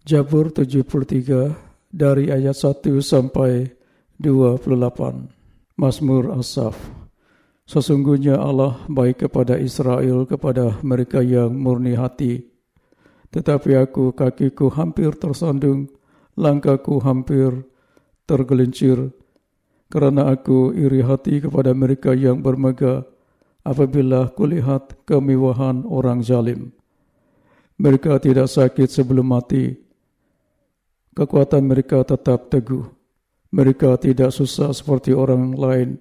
Jabur 73 dari ayat 1 sampai 28. Mazmur Asaf. Sesungguhnya Allah baik kepada Israel kepada mereka yang murni hati. Tetapi aku kakiku hampir tersandung, langkahku hampir tergelincir kerana aku iri hati kepada mereka yang bermegah apabila kulihat kemewahan orang zalim. Mereka tidak sakit sebelum mati, kekuatan mereka tetap teguh. Mereka tidak susah seperti orang lain.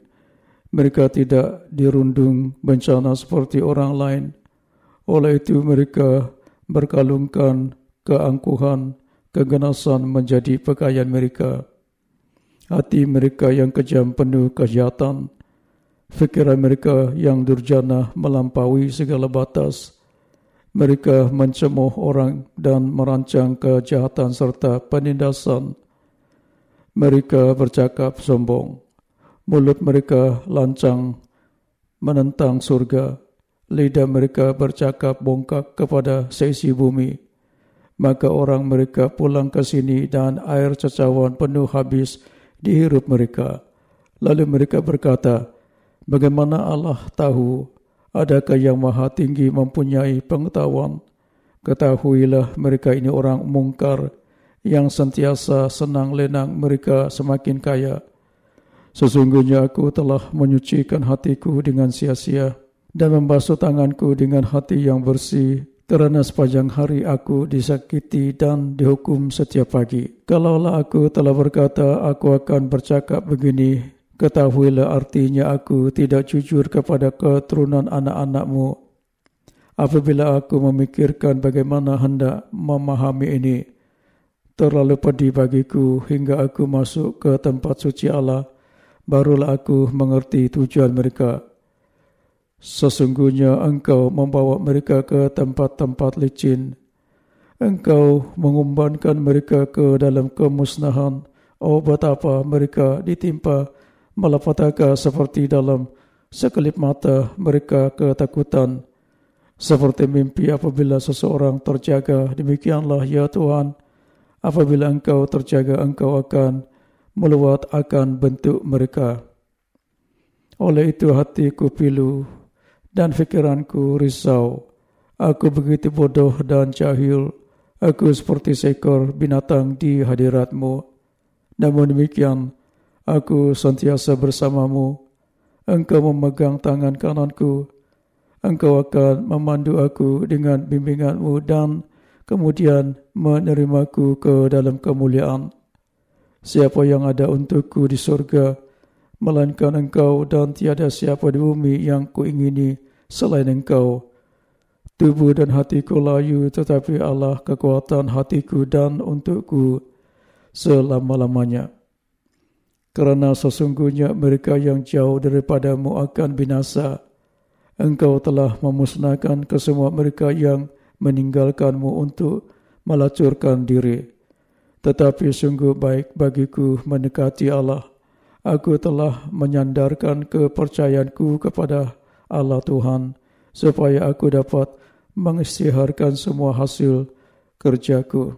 Mereka tidak dirundung bencana seperti orang lain. Oleh itu mereka berkalungkan keangkuhan, kegenasan menjadi pakaian mereka. Hati mereka yang kejam penuh kejahatan. Fikiran mereka yang durjana melampaui segala batas. Mereka mencemuh orang dan merancang kejahatan serta penindasan. Mereka bercakap sombong. Mulut mereka lancang menentang surga. Lidah mereka bercakap bongkak kepada seisi bumi. Maka orang mereka pulang ke sini dan air cecawan penuh habis dihirup mereka. Lalu mereka berkata, bagaimana Allah tahu Adakah yang maha tinggi mempunyai pengetahuan? Ketahuilah mereka ini orang mungkar yang sentiasa senang lenang mereka semakin kaya. Sesungguhnya aku telah menyucikan hatiku dengan sia-sia dan membasuh tanganku dengan hati yang bersih kerana sepanjang hari aku disakiti dan dihukum setiap pagi. Kalaulah aku telah berkata aku akan bercakap begini Ketahuilah artinya aku tidak jujur kepada keturunan anak-anakmu. Apabila aku memikirkan bagaimana hendak memahami ini, terlalu pedih bagiku hingga aku masuk ke tempat suci Allah, barulah aku mengerti tujuan mereka. Sesungguhnya engkau membawa mereka ke tempat-tempat licin. Engkau mengumbankan mereka ke dalam kemusnahan. Oh betapa mereka ditimpa malapetaka seperti dalam sekelip mata mereka ketakutan. Seperti mimpi apabila seseorang terjaga demikianlah ya Tuhan. Apabila engkau terjaga engkau akan meluat akan bentuk mereka. Oleh itu hatiku pilu dan fikiranku risau. Aku begitu bodoh dan jahil. Aku seperti seekor binatang di hadiratmu. Namun demikian Aku sentiasa bersamamu. Engkau memegang tangan kananku. Engkau akan memandu aku dengan bimbinganmu dan kemudian menerimaku ke dalam kemuliaan. Siapa yang ada untukku di surga, melainkan engkau dan tiada siapa di bumi yang kuingini selain engkau. Tubuh dan hatiku layu tetapi Allah kekuatan hatiku dan untukku selama-lamanya kerana sesungguhnya mereka yang jauh daripadamu akan binasa. Engkau telah memusnahkan kesemua mereka yang meninggalkanmu untuk melacurkan diri. Tetapi sungguh baik bagiku mendekati Allah. Aku telah menyandarkan kepercayaanku kepada Allah Tuhan supaya aku dapat mengisytiharkan semua hasil kerjaku.